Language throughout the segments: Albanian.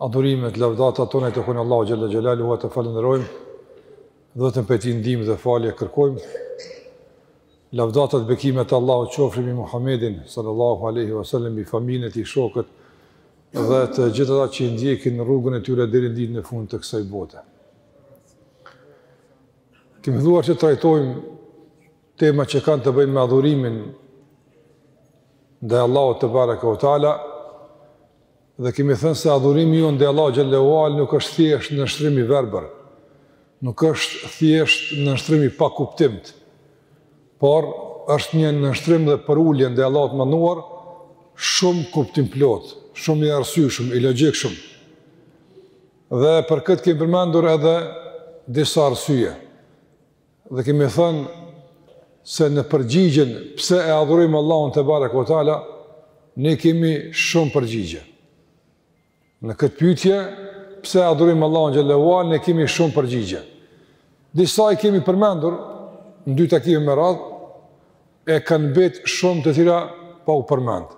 Adhurimet, lavdata tona i takojnë Allahut xhelle xhelaluhu atë falënderojmë dhe vetëm prej tij ndihmë dhe falje kërkojmë. Lavdatat, bekimet e Allahut qofshin mbi Muhamedin sallallahu alaihi wasallam, mbi familjen e tij, shokët dhe të gjithë ata që i ndjekin rrugën e tyre deri në ditën e fundit të kësaj bote. Kemi filluar që trajtojmë tema që kanë të bëjnë me adhurimin ndaj Allahut tebareke ue teala Dhe kemi thënë se adhurimi jonë ndaj Allahut xhelle ue ala nuk është thjesht nënshtrim i verbër, nuk është thjesht nënshtrim i pakuptimtë, por është një nënshtrim dhe përulje ndaj Allahut të madhëruar shumë kuptimplotë, shumë i arsyshëm, i logjikshëm. Dhe për këtë kemi përmendur edhe disa arsyje. Dhe kemi thënë se në përgjigjen pse e adhurojmë Allahun tebareke ue teala ne kemi shumë përgjigje. Në këtë pyetje pse e adhurojmë Allahun xhelle ue ala ne kemi shumë përgjigje. Disa i kemi përmendur në dy takime me radhë e kanë mbet shumë të tjera pa u përmend.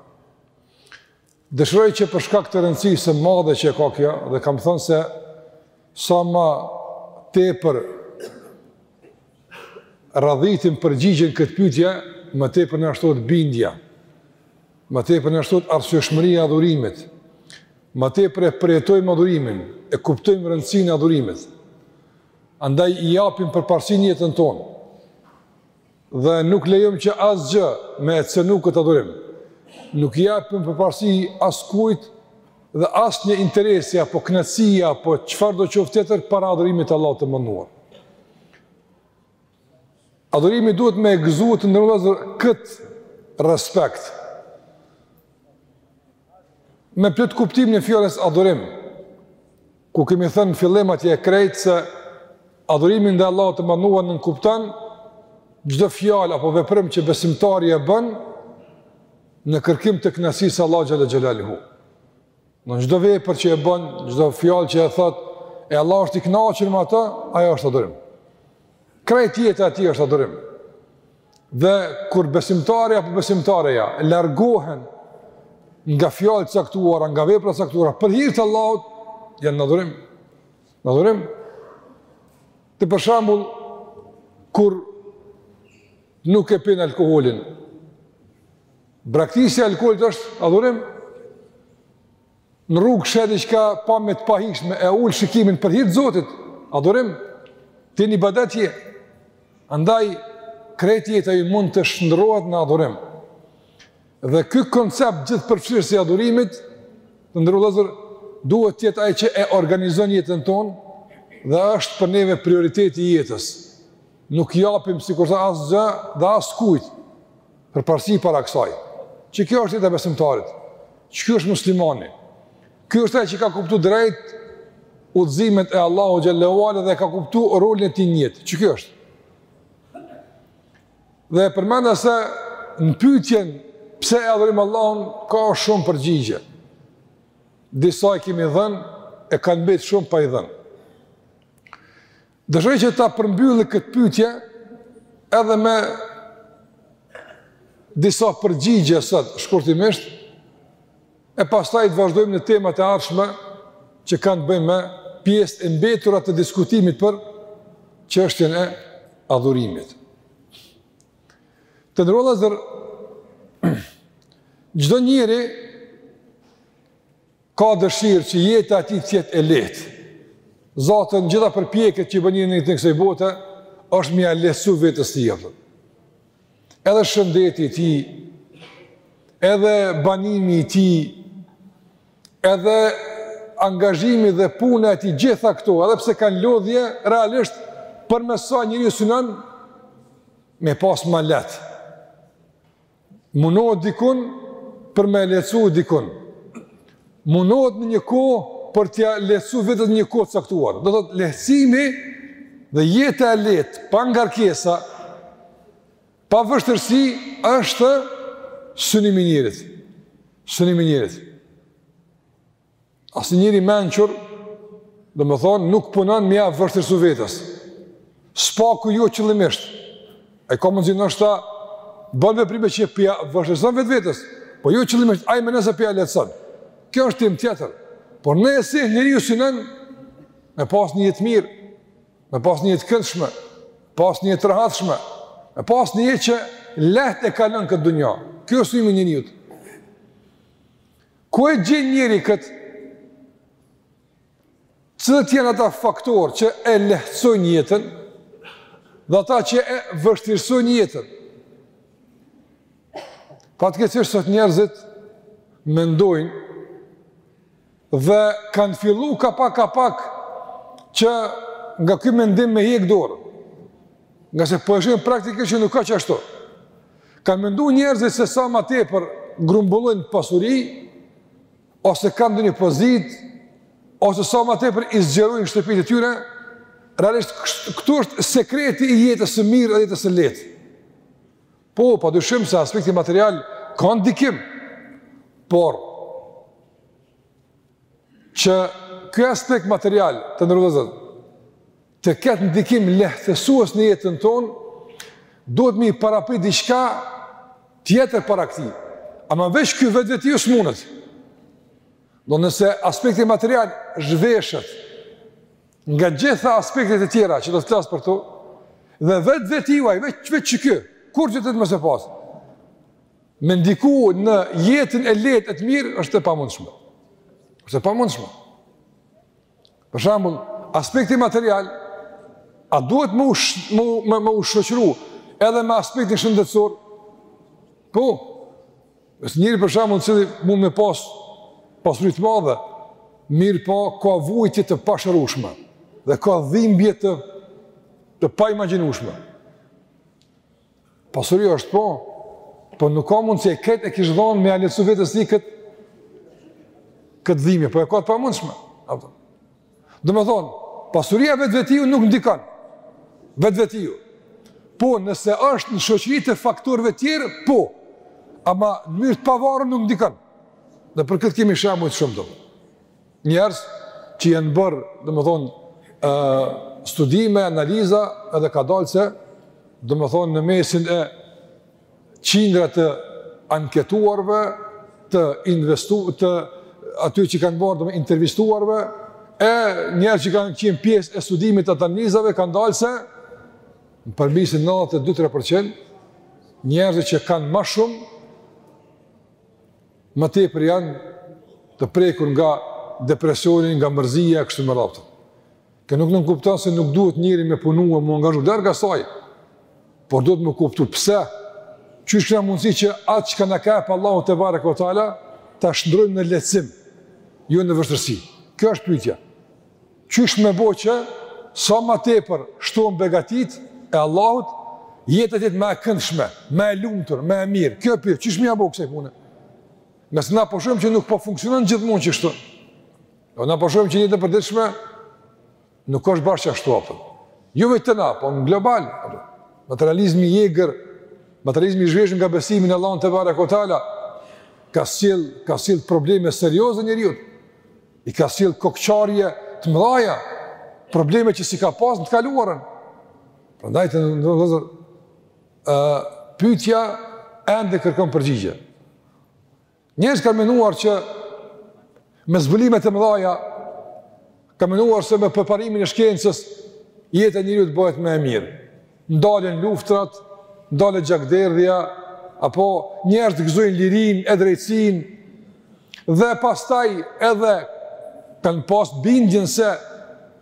Dëshiroj që për shkak të rëndësisë së madhe që ka kjo dhe kam thënë se sa më tepër radhitim përgjigje në këtë pyetje, më tepër na shtohet bindja. Më tepër na shtohet arsyeshmëria e adhurimit. Më tepër e përjetojmë adhurimin, e kuptojmë rëndësinë e adhurimit. Andaj i japim përparësi në jetën tonë. Dhe nuk lejojmë që asgjë me e cenu këtë adhurim. Nuk i japim përparësi askujt dhe asnjë interesi apo kënaqësi apo çfarëdo qoftë tjetër para adhurimit të Allahut të madhëruar. Adhurimi duhet me e gëzu të nderuar këtë respekt. Me plot kuptimin e fjalës adhurim. Ku kemi thënë në fillim atje krejt se adhurimi ndaj Allahut të Madhëruar nënkupton çdo fjalë apo veprim që besimtari e bën në kërkim të kënaqësisë së Allahut xhelle xhelaluhu. Në çdo vepër që e bën, çdo fjalë që e thotë, e Allahu është i kënaqur me atë, ajo është adhurim. Krejt jeta e tij është adhurim. Dhe kur besimtari apo besimtareja largohen nga fjalë të caktuara, nga vepra të caktuara për hir të Allahut, janë në adhurim. Në adhurim. Ti për shembull kur nuk e pin alkoolin. Braktisja e alkoolit është adhurim. Në rrugë sheh diçka pamje të pahijshme e ul shikimin për hir të Zotit. Adhurim ti në ibadet je. Andaj krejt jeta ju mund të shndrohet në adhurim. Dhe ky koncept gjithëpërfshirës i adhurimit, të nderuar vëllezër, duhet të jetë ai që e organizon jetën tonë, dhe është për neve prioriteti i jetës. Nuk japim sikurse asgjë dhe askujt, Përparësi para kësaj. Që kjo është jeta e besimtarit. Që kjo është muslimani. Ky është ai që ka kuptu drejt udhëzimet e Allahu xhele ue ala dhe ka kuptu rolin e tij në jetë. Që kjo është. Dhe përmenda se në pytjen pse e adhurojmë Allahun ka shumë përgjigje. Disa i kemi dhënë e kanë mbetë shumë pa i dhënë. Dëshiroj që ta përmbylli këtë pytje edhe me disa përgjigje sot, shkurtimisht, e pastaj të vazhdojmë në temat e ardhshme që kanë të bëjnë me pjesët e mbetura të diskutimit për çështjen e adhurimit. Të nderuar vëllezër, çdo njeri ka dëshirë që jeta e tij të jetë e lehtë. Zaten gjitha përpjekjet që bën në jetë të kësaj bote është me ia lehtësu vetes tij jetën. Edhe shëndeti i tij, edhe banimi i tij, edhe angazhimi dhe puna e tij gjitha këto, edhe pse kanë lodhje realisht përmes saj njeriu synon me pas ma lehtë. Munohet dikun për me lehtësu dikun. Munohet në një kohë për t'ja lehtësu vetes në një kohë të caktuar. Do të thotë lehësimi dhe jeta e lehtë, pa ngarkesa, pa vështirësi, është synimi i njeriut. Synimi i njeriut. Asnjë njeri i mençur, domethënë, nuk punon me ja vështirësu vetes. Së paku jo qëllimisht. Ai ka mundësi është tu bë veprime që përja vërshtirësën vetë vetës. Po jo qëllimisht, ai menon se po ja lehtëson. Kjo është temë tjetër. Por në esencë njeriu synon, me pas një jetë të mirë, me pas një jetë të këndshme, pas një jetë të rehatshme, me pas një jetë që lehtë e kalon këtë dunja. Ky është synimi i njeriut. Ku e gjen njeriu kët? Cilët janë ata faktorë që e lehtësojnë jetën dhe ata që e vështirësojnë jetën? Fatkeqësisht sot njerëzit mendojnë dhe kanë fillu ka pak ka pak që nga ky mendim me hjek dorë. Ngase po e shohim praktikisht që nuk ka që ashtu. Kanë mendu njerëzit se sa ma tepër grumbullojnë pasuri, ose kanë ndonjë pozitë, ose sa ma tepër i zgjerojnë shtëpitë e tyre, realisht këtu është sekreti i jetës së mirë dhe jetës së lehtë. Po, pa dyshim se aspekti material ka ndikim, por që ky aspekt material të ndërlidhet, të ketë ndikim lehtësues në jetën tonë, duhet me i parapri diqka tjetër para këtij. Ama veç ky vetvetiu s'mundet. Pra nëse aspekti material zhveshet nga gjitha aspektet e tjera që do të flas për to, dhe vetvetiu, veç veç ky, kurgjë tjetër mos me pasë, me ndiku në jetën e lehtë e të mirë, është e pamundshme. Është e pamundshme. Për shembull, aspekti material, a duhet me u shoqëru edhe me aspektin shëndetësor? Po, një njeri për shembull i cili mund me pas pasuri t'madhe, mirëpo ka vuajtje të pashërushme dhe ka dhimbje të, të paimagjinushme. Pasuria është po, po nuk ka mundësi e krejt e kish dhonë me ia lehtësu vetes këtë këtë dhimbje, po e ka të pamundshme. Domethonë, pasuria vetvetiu nuk ndikon, vetvetiu. Po, nëse është në shoqëri të faktorëve tjerë, po, ama në mënyrë të pavarun nuk ndikon. Dhe për këtë kemi shembuj shumë të po. Njerëz që janë bërë, domethënë, ë studime, analiza, edhe ka dalë se domethënë në mesin e qindra të anketuarve, të intervistu të aty që kanë bërë domethënë të intervistuarve e njerëz që kanë qenë pjesë e studimit të analizave kanë dalë se në përmbi 92-3% njerëzit që kanë ma shumë më tepër janë të prekur nga depresioni, nga mërzia, kështu me radhë. Kjo nuk nënkupton se nuk duhet njeri me punu e m'u angazhu, larg asaj, por duhet me kuptu pse, qysh kena mundësi që atë që na ka jep Allahu tebareke ue teala, ta shndërrojmë në lehtësim, jo në vështirësi. Kjo është pyetja. Qysh me bo që, sa ma tepër shtohen begatitë e Allahut, jeta t'jetë ma e këndshme, ma e lumtur, ma e mirë, kjo pra, qysh me ja bo kësaj pune? Se na po e shohim që nuk po funksionon gjithmonë qashtu, na po e shohim që jeta e përditshme, nuk është bash qashtu hapur. Jo jo veç te na, po në global, materializmi i egër, materializmi i zhveshun nga besimi në Allahun tebareke ue teala, ka sjell, ka sjell probleme serioze njeriut, I ka sjellë kokëqarje të mëdha, probleme që s'i ka pas në të kaluarën. Prandaj të nderuar vëllezër, pytja ende kërkon përgjigje. Njerëzit kanë menuar që me zbulimet e mëdhaja, kanë menuar se me përparimin e shkencës, jeta e njeriut bëhet më e mirë. ndalen luftrat, ndalet gjakderdhja, apo njerëzit gëzojnë lirinë e drejtësinë dhe pastaj edhe kanë pas bindjen se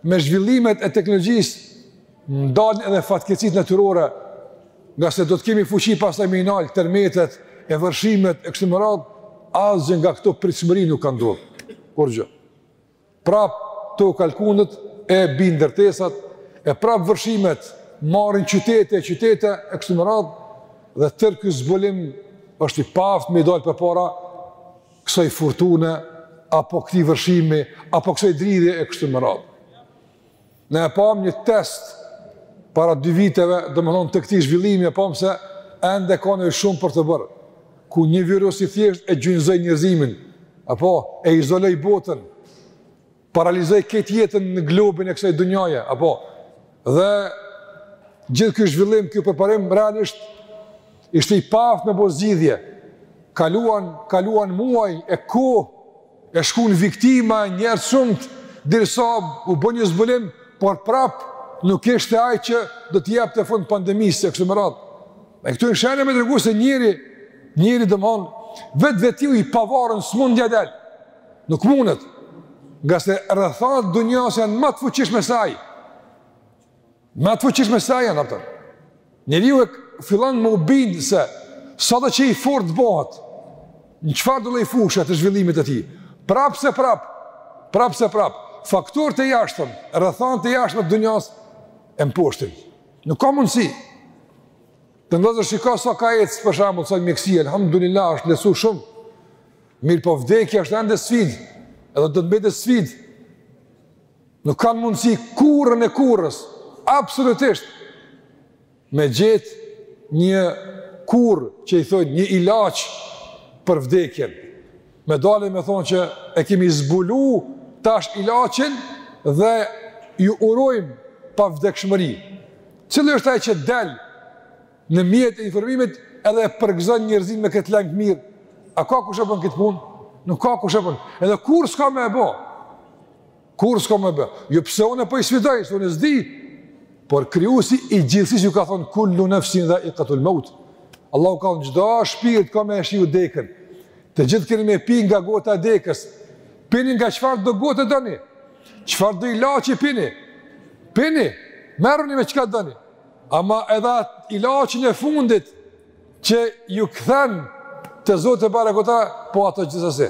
me zhvillimet e teknologjisë ndalen edhe fatkeqësitë natyrore, nga se do të kemi fuqi pastaj me i nal tërmetet e vërshimet e kështu me radhë, asgjë nga këto pritshmëri nuk ka ndodhur. Kurgjë. Prapë toka lkundet e bin ndërtesat e prapë vërshimet marrin qytete e qytete e kështu me radhë dhe tërë ky zbulim është i paaft me i dalë përpara kësaj furtune apo këtij vërshimi apo kësaj dridhje e kështu me radhë. Ne e pamë një test para dy viteve, domethënë të këtij zhvillimi, e pamë se ende kanë shumë për të bërë, kur një virus i thjesht e gjunjëzoi njerëzimin, apo e izoloi botën, paralizoi krejt jetën në globin e kësaj dunjaje, apo dhe gjithë ky zhvillim, ky përparim, realisht, ishte i paaftë me bo zgjidhje, kaluan, kaluan muaj e kohë, E shkun viktima njerëz shumtë, derisa u bë një zbulim, por prap nuk ishte ai që do t'i jepte fund pandemisë, e kështu me radhë. E këto janë shenja me tregu se njeri, njeri domethanë, vetvetiu i pavarur s'mund ia del, nuk mundet, nga se rrethanat e dunjasë janë ma të fuqishme se ai, Ma të fuqishme se ai janë ato. Njeriu fillon me u bind se sado që i fort bëhet në çfarëdo lloj fushë të zhvillimit të tij. Prapë se prapë, prapë se prapë, faktorët e jashtëm, rrethanat e jashtme të dunjasë, e mposhtin. Nuk ka mundësi. Të nderuar vëllezër, shikoni sa ka ecë, për shembull, sot në mjekësi, alhamdulillah, është ecur shumë. Mirëpo vdekja është ende sfidë, edhe do të mbetet sfidë. Nuk kanë mundësi kurrën e kurrës, absolutisht, me gjet një kurë që i thojnë një ilaç për vdekjen. Me dalë me thonë që e kemi zbulu tash ilaçin dhe ju urojmë pavdekshmëri. Cili është ai që del Në mjetet e informimit edhe e përgëzon njerëzit me këtë lajm të mirë. A ka kush e bën këtë punë? Nuk ka kush e bën. Edhe kurrë s'ka me e bë. Kurrë s'ka me e bë. Jo pse unë po i sfidoj, se unë s'di. Por krijuesi i gjithësisë ju ka thon kullu nafsin dhaikatul maut. Allahu ka thënë çdo shpirt ka me e shiju dekën. Të gjithë keni me pi nga gota e dekës. Pini nga çfarëdo gote doni. Çfarëdo ilaçi pini? Pini, merrni me çka doni. Ama edhe atë ilaçin e fundit që ju kthen te Zoti tebareke, po atë gjithsesi.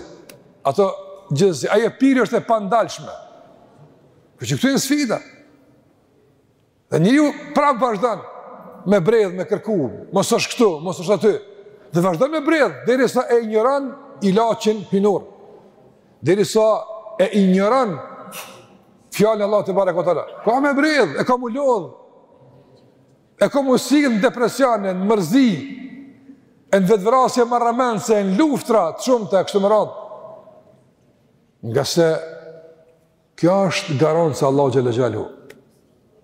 Atë gjithsesi. Ajo pirje është e pandalshme. Po këtu është sfida. Dhe njeriu prapë vazhdon me bredh, me kërku, mos është këtu, mos është aty. Dhe vazhdon me bredh, derisa e injoron ilaçin hyjnor. Derisa e injoron Fjalën e Allahut tebareke ue teala. Ka me bredh, e ka m'u lodh, e ka m'u sill në depresione, në mërzi, e në vetëvrasje marramendëse, e në luftra, të shumta e kështu me radhë. Ngase, kjo është garancë e Allahut xhele xhelaluhu.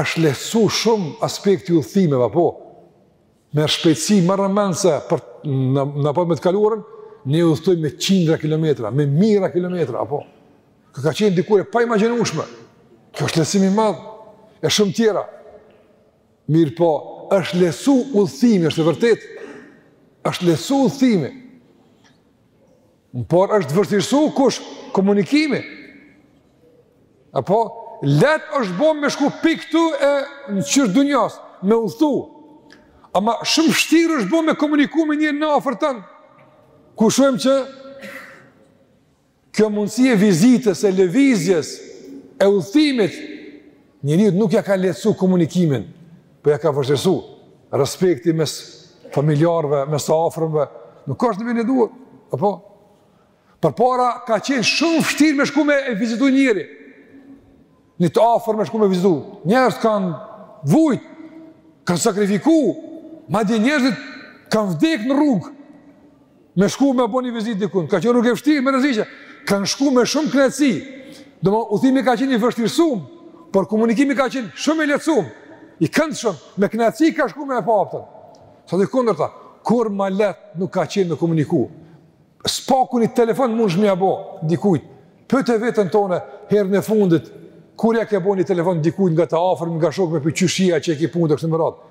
Është lehtësu shumë aspekti i udhëtimeve, apo? Me shpejtësi marramendëse në raport me të kaluarën, ne udhëtojmë me qindra kilometra, me mijëra kilometra, apo? Që ka qenë dikur e paimagjinueshme. Kjo është lehtësim i madh, e shumë tjera. Mirëpo, është lehtësu udhëtimi, është e vërtetë, është lehtësu udhëtimi. Por është vështirësu kush? Komunikimi. Apo, lehtë është bo me shku prej këtu e në qoshe të dynjasë, me udhëtu. Ama shumë vshtirë është bo me komuniku me njerin afër tan. Ku shohim që kjo mundësi e vizitës, e lëvizjes, e udhëtimit, Njeriut nuk ja ka lehtësu komunikimin, po ja ka vështirësu. Respekti mes familjarëve, mes të afërmve, nuk është në vendin e duhur. Apo? Përpara ka qenë shumë vështirë me shku me e vizitu njeri. Një të afërm me shku me vizitu. Njerëzit kanë vujt, kanë sakrifiku, madje njerëzit kanë vdek në rrugë. Me shku me bo një vizitë dikun, ka qenë rrugë e vështirë, me rreziqe, kanë shku me shumë kënaqësi, dhe udhëtimi ka qenë i vështirësum, por komunikimi ka qenë shumë i lehtësum, i këndshëm, me kënaqësi ka shku me e pa atë. Sot e kundërta, kurrë ma lehtë nuk ka qenë me komuniku, së paku një telefon mundesh me ia bo, dikujt, pyete veten tane, herën e fundit, kur ja ke bo një telefon dikujt nga të afërm, nga shokë me pyet qysh je, qysh e ki punë e kështu me radhë,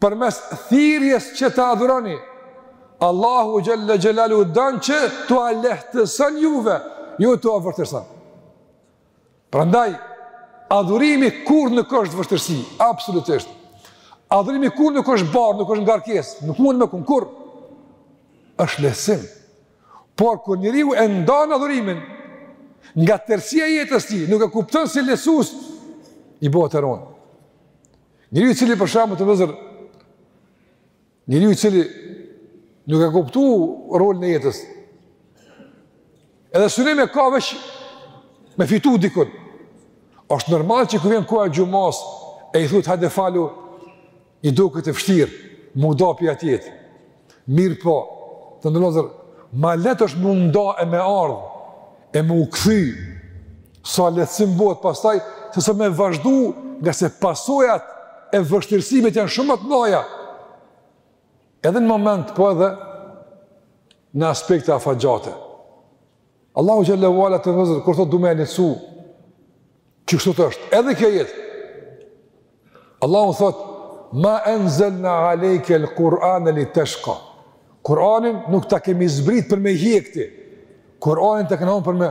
Përmes thirrjes që të adhuroni, Allahu xhel-le xhelaluhu don që t'ua lehtëson juve, jo t'ua vështirëson. Prandaj adhurimi kurrë nuk është vështirësi, absolutisht. Adhurimi kurrë nuk është barrë, nuk është ngarkesë, nuk mund me kon kurrë. Është lehtësim. Por kur njeriu e ndan adhurimin nga tërësia e jetës tij, nuk e kupton si lehtësues, i bëhet e ronë. Njeriu i cili për shembull, të nderuar vëllezër, njeriu i cili nuk e ka kuptu rolin e jetës, edhe synim e ka veç me fitu dikun, është normal që kur vjen koha e xhumasë e i thu hajde falu, i duket e vështirë m'u da prej atje, Mirëpo, të nderuar vëllezër, ma lehtë është me u nda e me ardhë, e me u kthy, sa lehtësim bëhet pastaj, sesa me vazhdu ngase pasojat e vështirësimit janë shumë të mëdha. Edhe në moment, po edhe në aspekte afatgjate. Allahu xhel-le ve ala, të nderuar vëllezër, kur thotë du me e lehtësu, qe kështu të është, edhe kjo jetë. Allahu thotë, ma enzelna alejkel Kur'ane liteshka. Kur'anin nuk ta kemi zbrit për me hjek ti. Kur'anin ta kena dhon për me,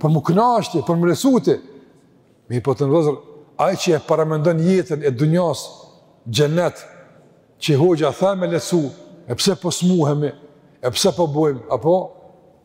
për me u kënaq ti, për me lehtësu ti. Mirëpo, të nderuar vëllezër, ai që e paramendon jetën e dunjasë xhenet, qe hoxha tha me lehtësu, e pse po smuhemi, e pse po vujmë, apo,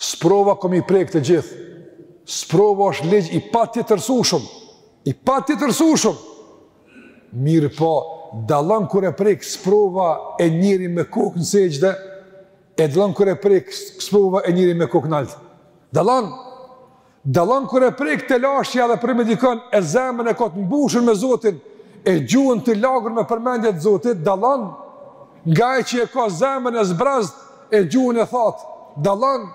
Sprova ka me i prek të gjithë. Sprova është ligj i patjetërsushëm. I patjetërsushëm. Mirëpo, dallon kur e prek sprova e njeri me kokë në sexhde, e dallon kur e prek sprova e njeri me kokë nalt. Dallon. Dallon kur e prek telashja edhe problemi dikon e zemrën e ka të mbushur me Zotin e gjuhën të lagur me përmendje të Zotit, dallon nga ai që e ka zemrën e zbrazët e gjuhën e thatë, dallon.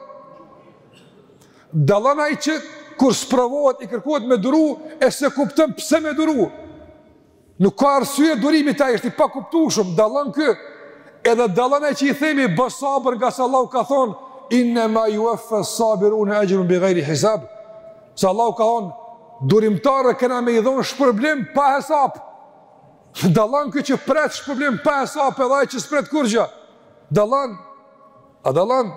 Dallon ai që kur sprovohet i kërkohet me duru e s'e kupton pse me duru. Nuk ka arsye, durimi i tij është i pakuptushëm, dallon ky, edhe dallon ai që i themi bën sabër ngase Allahu ka thonë, innema juveffes-sabirune exhrehum bigajri hisab, se Allahu ka thonë, durimtarëve kena me i dhonë shpërblim pa hesab, dallon ky që pret shpërblim pa hesab edhe ai që s'pret kurgja, dallon, a dallon,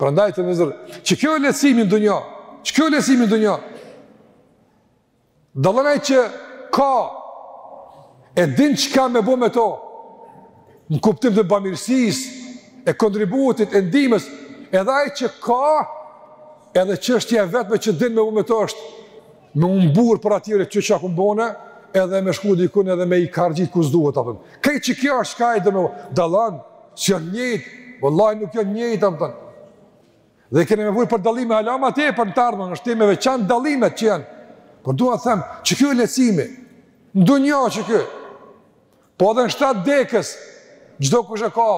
prandaj të nderuar vëllezër, qe kjo o lehtësimi n'dunja, qe kjo o lehtësimi n'dunja, Dallan ai që ka e din çka me bë me to. Në kuptim të bamirësisë, e kontributit, e ndihmës, edhe ai që ka edhe çështja e vetme që din me bë me to është me u mburr për atyre që çka kom bo une, edhe me shku dikun edhe me i kargjit ku s'duhet apo. Këj që kjo është ka edhe dallan, s'janë njëjtë, vallahi nuk janë njëjtë apo. Dhe kemi nevojë për dallime hala më tepër në të ardhmen, është temë e veçantë dallimet që janë. Por dua të them, qiky lehtësimi, n'dunja qiky. Po edhe në shtat dekës, çdo kush e ka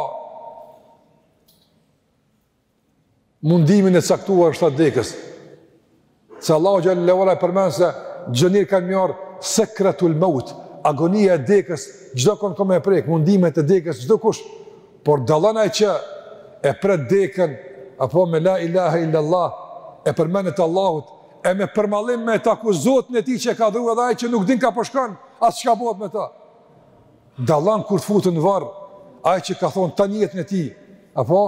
mundimin e caktuar në shtat dekës. Se Allahu xhelle ve ala e përmend se çdo njeri ka me ardh sekretul maut, agonia e dekës, çdo kon ka me e prek mundimet e dekës çdo kush. Por dallon ai që e pret dekën apo me la ilaha illa allah e përmendje të Allahut e me përmallim me taku Zotin e tij që e ka adhuru edhe ai që nuk din ka po shkon, as çka bohet me ta. Dallon kur të futin në varr, ai që ka thonë tanë jetën e tij, apo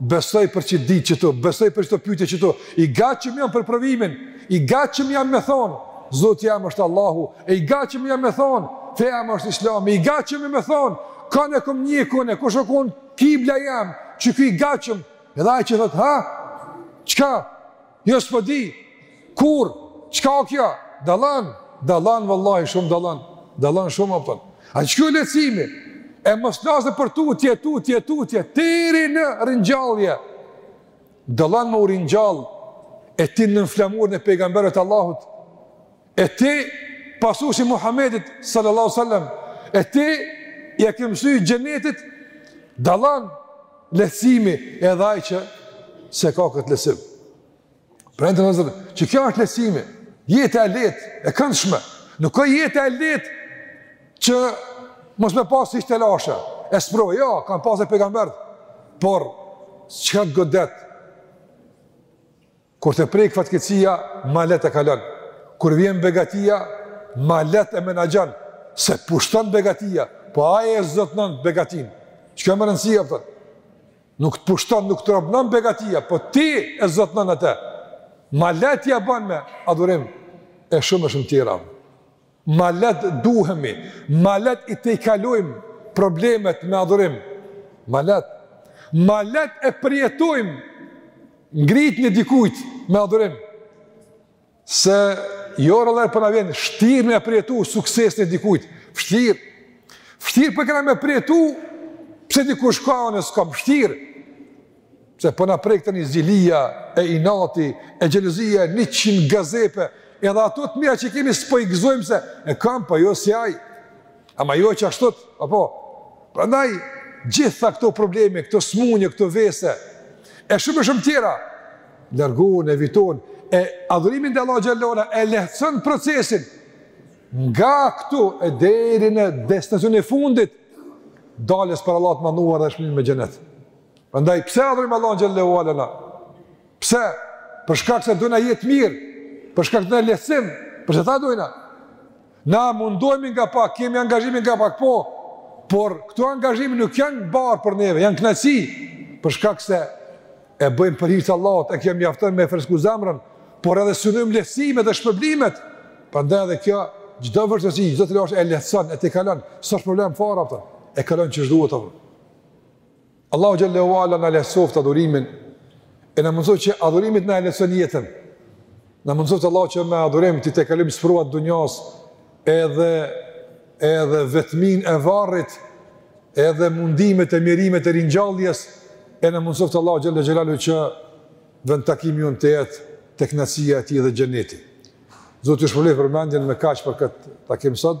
besoj për qit ditë qitu, besoj për qito pyetje qitu, i gatshëm jam për provimin, i gatshëm jam me thonë, Zoti jem është Allahu, e i gatshëm jam me thonë, feja jem është Islami, i gatshëm jam me thonë, kanë e kom ndjek une, kush o kon kibla jem, qiky i gatshëm, edhe ai që thotë, ha? Çka? Jo s'po di. Kur? Çka o kjo? Dallon, dallon vallahi shumë dallon. Dallon shumë apo? A qiky lehtësimi? E mos flasim për tutje, tutje, tutje, teri në rinjallje. Dallan me u ringjallë, e ti nën flamurin e pejgamberit të Allahut. E ti pasues i Muhamedit sallallahu alaihi wasallam, e ti ja ke msy xhenetit dallan lehtësimi edhe ai që s'e ka këtë lehtësim. Pra në dunja sot, qikjo është lehtësimi, jeta e lehtë, e këndshme, nuk o jetë e lehtë që mos me pas iptila-e e sprova, jo, kanë pas edhe pejgambert, por çka godet Kur të prek fatkeqësia, ma lehtë e kalon. Kur vjen begatia, ma lehtë e menaxhon, s'e pushton begatia, po ai e zotnon begatinë. Qikjo me rëndësi apo? Nuk të pushton, nuk të robnon begatia, po ti e zotnon atë. Ma lehtë ja bën me adhurim e shumë e shumë tjera. Ma let duhemi, ma let i tejkalojmë problemet me adhurim, ma let, ma let e përjetojmë ngritjen e dikujt me adhurim, se jo rrallëherë po na vjen, shtirë me përjetu suksesin e dikujt, shtirë, shtirë po e kena me përjetu, pse dikush ka une s'kam, shtirë, Se po na prek neve zilia e inati e xhelozia e 100 gazepe, edhe ato të mira që kemi s'po i gëzojmë se e kam po jo si ai. Ama jo që ashtu, a po. Prandaj gjitha këto probleme, këto smunje, këto vese e shumë e shumë tjera largohen, evitohen e adhurimi te Allahu xhel-le shanuhu e lehtëson procesin. Nga këtu e deri në destinacionin e fundit dalje para Allahut të madhëruar dhe shpërblim me xhenet. Prandaj pse adhurojmë Allahun xhel-le shanuhu? Pse? Për shkak se dojmë jetë mirë, për shkak se dojmë lehtësim, për çfarë ta dojmë? Na mundohemi nga pak, kemi angazhime nga pak po, por këto angazhime nuk janë barrë për neve, janë knaqsi, për shkak se e bëjmë për hir të Allahut, e kjo mjafton me fresku zemrën, por edhe synojmë lehtësime dhe shpërblimet, prandaj edhe kjo, çdo vështirsi, çdo telashe e lehtëson, e tejkalon, s'është problem fare, pëtër, e kalon qysh duhet, pëtër. Allahu xhel-le ue ala na lehtsoftë adhurimin e na mundsoftë që adhurimi t'na e lehtsojë jetën. Na mundsoftë Allahu që me adhurim t'i tejkalojmë sprovat e dunjas edhe edhe vetminë e varrit, edhe mundimet e mjerimet e ringjalljes e na mundsoftë Allahu xhel-le xhelaluhu që vendtakimi jonë të jetë te knaqsia e tij dhe xheneti. Zoti ju shpërbleftë për vëmendjen me kaq për kët takim sot.